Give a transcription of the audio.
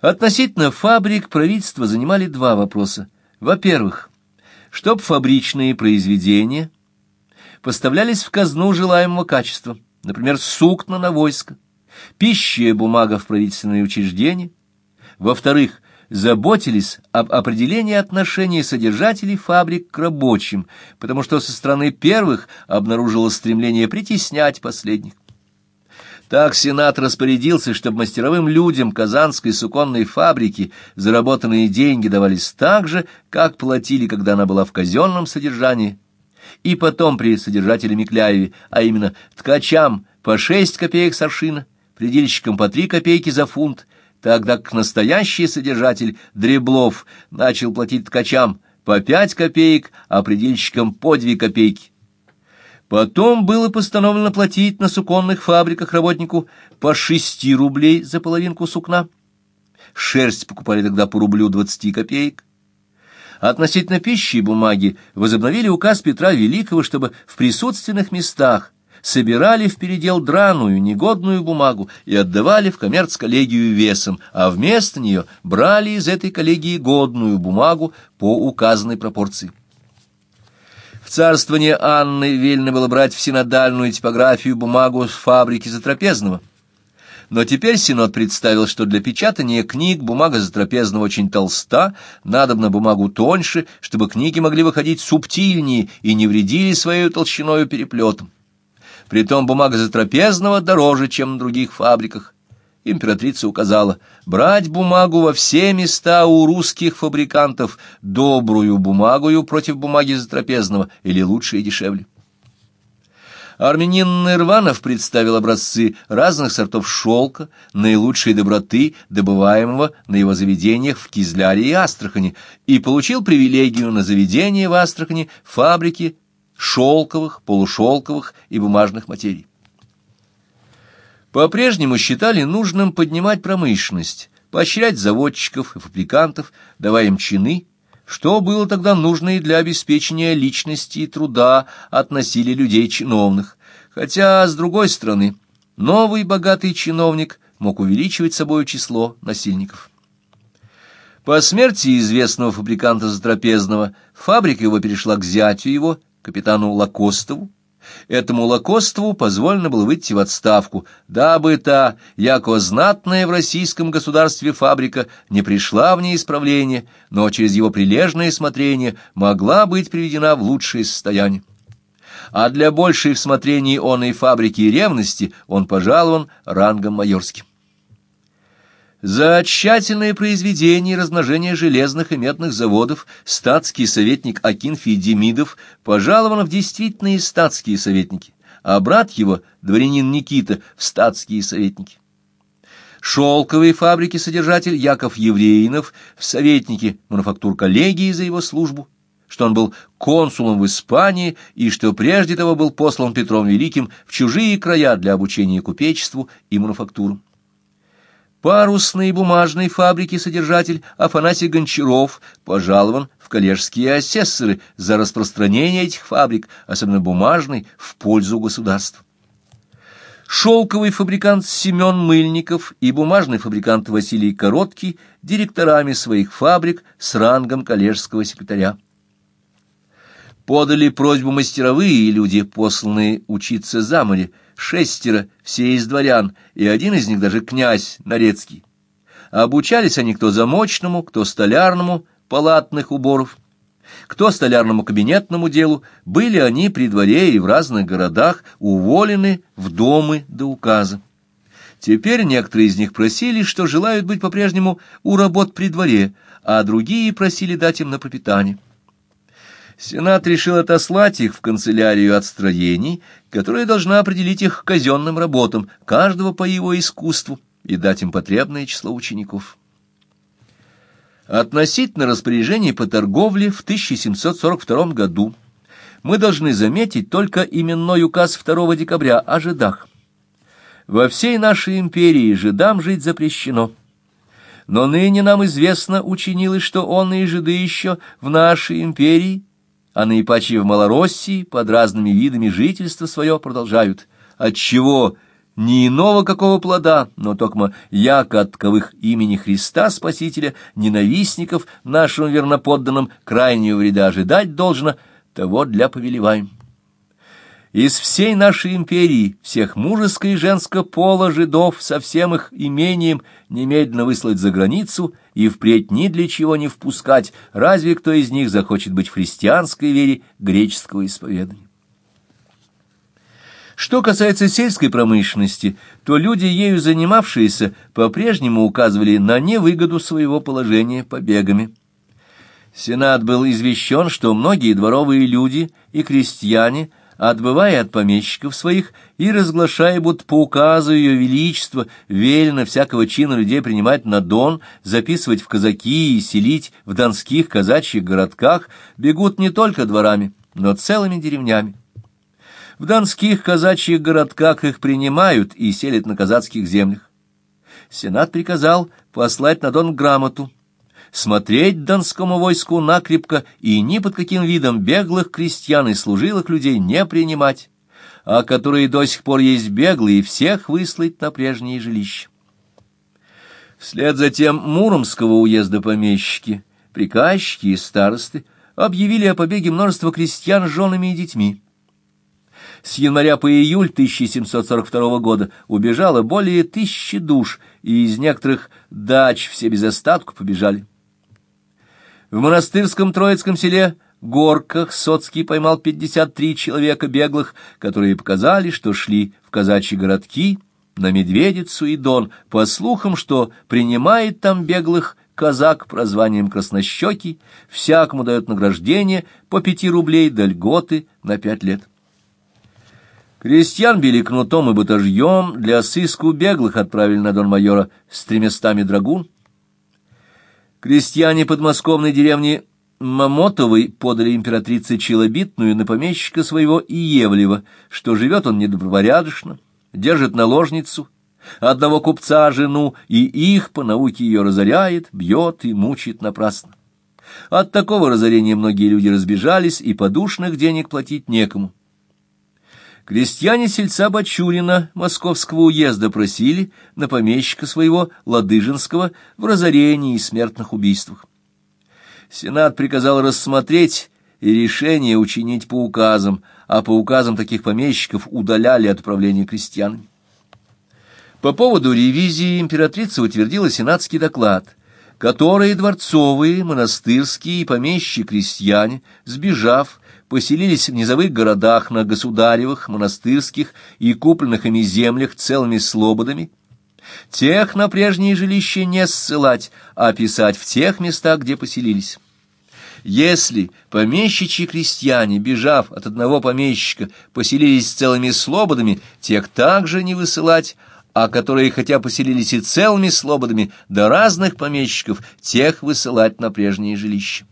Относительно фабрик правительство занимали два вопроса. Во-первых, чтоб фабричные произведения поставлялись в казну желаемого качества, например, сукна на войско, пища и бумага в правительственные учреждения. Во-вторых, заботились об определении отношений содержателей фабрик к рабочим, потому что со стороны первых обнаружилось стремление притеснять последних. Так Сенат распорядился, чтобы мастеровым людям Казанской суконной фабрики заработанные деньги давались так же, как платили, когда она была в казенном содержании. И потом при содержателе Микляеве, а именно ткачам по шесть копеек с аршина, предельщикам по три копейки за фунт, тогда как настоящий содержатель Дреблов начал платить ткачам по пять копеек, а предельщикам по две копейки. Потом было постановлено платить на суконных фабриках работнику по шести рублей за половинку сукна. Шерсть покупали тогда по рублю двадцати копеек. Относительно пищи и бумаги возобновили указ Петра Великого, чтобы в присутственных местах собирали в передел драную, негодную бумагу и отдавали в коммерц-коллегию весом, а вместо нее брали из этой коллегии годную бумагу по указанной пропорции. В царствование Анны велено было брать в синодальную типографию бумагу с фабрики Затрапезного. Но теперь Синод представил, что для печатания книг бумага Затрапезного очень толста, надобно бумагу тоньше, чтобы книги могли выходить субтильнее и не вредили своей толщиною переплетом. Притом бумага Затрапезного дороже, чем на других фабриках императрица указала брать бумагу во все места у русских фабрикантов, добрую бумагою против бумаги затрапезного, или лучше и дешевле. Армянин Нырванов представил образцы разных сортов шелка, наилучшей доброты, добываемого на его заведениях в Кизляре и Астрахани, и получил привилегию на заведение в Астрахани фабрики шелковых, полушелковых и бумажных материй. По-прежнему считали нужным поднимать промышленность, поощрять заводчиков и фабрикантов, давая им чины, что было тогда нужно и для обеспечения личности и труда относили людей чиновных, хотя, с другой стороны, новый богатый чиновник мог увеличивать собою число насильников. По смерти известного фабриканта Затрапезного фабрика его перешла к зятю его, капитану Лакостову, Этому лакоству позволено было выйти в отставку, дабы та, яко знатная в российском государстве фабрика, не пришла в неисправление, но через его прилежное смотрение могла быть приведена в лучшее состояние. А для большей всмотрений оной фабрики и ревности он пожалован рангом майорским. За тщательное произведение и размножение железных и медных заводов статский советник Акинфий Демидов пожалован в действительные статские советники, а брат его, дворянин Никита, в статские советники. Шелковые фабрики содержатель Яков Евреинов в советнике мануфактур коллегии за его службу, что он был консулом в Испании и что прежде того был послан Петром Великим в чужие края для обучения купечеству и мануфактурам парусной и бумажной фабрики содержатель Афанасий Гончаров пожалован в коллежские асессоры за распространение этих фабрик, особенно бумажной, в пользу государства. Шелковый фабрикант Семен Мыльников и бумажный фабрикант Василий Короткий директорами своих фабрик с рангом коллежского секретаря. Подали просьбу мастеровые люди, посланные учиться за море, шестеро, все из дворян, и один из них даже князь Нарецкий. Обучались они кто замочному, кто столярному, палатных уборов, кто столярному кабинетному делу, были они при дворе и в разных городах уволены в домы до указа. Теперь некоторые из них просили, что желают быть по-прежнему у работ при дворе, а другие просили дать им на пропитание. Сенат решил отослать их в канцелярию отстроений, которая должна определить их казенным работам, каждого по его искусству, и дать им потребное число учеников. Относительно распоряжений по торговле в 1742 году мы должны заметить только именной указ 2 декабря о жидах. Во всей нашей империи жидам жить запрещено. Но ныне нам известно учинилось, что он и жиды еще в нашей империи а наипаче в Малороссии под разными видами жительства свое продолжают, отчего ни иного какого плода, но токмо яко от таковых имени Христа Спасителя, ненавистников нашим верноподданным крайнего вреда ожидать должно, того для повелеваем. Из всей нашей империи, всех мужеско и женского пола жидов со всем их имением немедленно выслать за границу и впредь ни для чего не впускать, разве кто из них захочет быть в христианской вере греческого исповедания. Что касается сельской промышленности, то люди, ею занимавшиеся, по-прежнему указывали на невыгоду своего положения побегами. Сенат был извещен, что многие дворовые люди и крестьяне, отбывая от помещиков своих и разглашая, будто по указу ее величества велено всякого чина людей принимать на дон, записывать в казаки и селить в донских казачьих городках, бегут не только дворами, но целыми деревнями. В донских казачьих городках их принимают и селят на казацких землях. Сенат приказал послать на Дон грамоту, смотреть донскому войску накрепко и ни под каким видом беглых крестьян и служилых людей не принимать, а которые до сих пор есть беглые, всех выслать на прежние жилища. Вслед за тем Муромского уезда помещики, приказчики и старосты объявили о побеге множества крестьян с женами и детьми. С января по июль 1742 года убежало более тысячи душ, и из некоторых дач все без остатку побежали. В монастырском Троицком селе Горках Соцкий поймал 53 человека беглых, которые показали, что шли в казачьи городки, на Медведицу и Дон, по слухам, что принимает там беглых казак прозванием Краснощекий, всякому дает награждение по пяти рублей до льготы на пять лет. Крестьян били кнутом и батажьем, для сыску беглых отправили на дон майора с тремястами драгун. Крестьяне подмосковной деревни Мамотовой подали императрице Челобитную на помещика своего Иевлева, что живет он недобропорядочно, держит наложницу, одного купца жену, и их по науке ее разоряет, бьет и мучит напрасно. От такого разорения многие люди разбежались, и подушных денег платить некому. Крестьяне сельца Бачурина Московского уезда просили на помещика своего Ладыжинского в разорении и смертных убийствах. Сенат приказал рассмотреть и решение учинить по указам, а по указам таких помещиков удаляли от управления крестьянами. По поводу ревизии императрица утвердила сенатский доклад, который дворцовые, монастырские и помещи крестьяне, сбежав, поселились в низовых городах на государевых, монастырских и купленных ими землях целыми слободами, тех на прежние жилища не ссылать, а писать в тех местах, где поселились. Если помещичьи крестьяне, бежав от одного помещика, поселились целыми слободами, тех также не высылать, а которые, хотя поселились и целыми слободами, до разных помещиков, тех высылать на прежние жилища.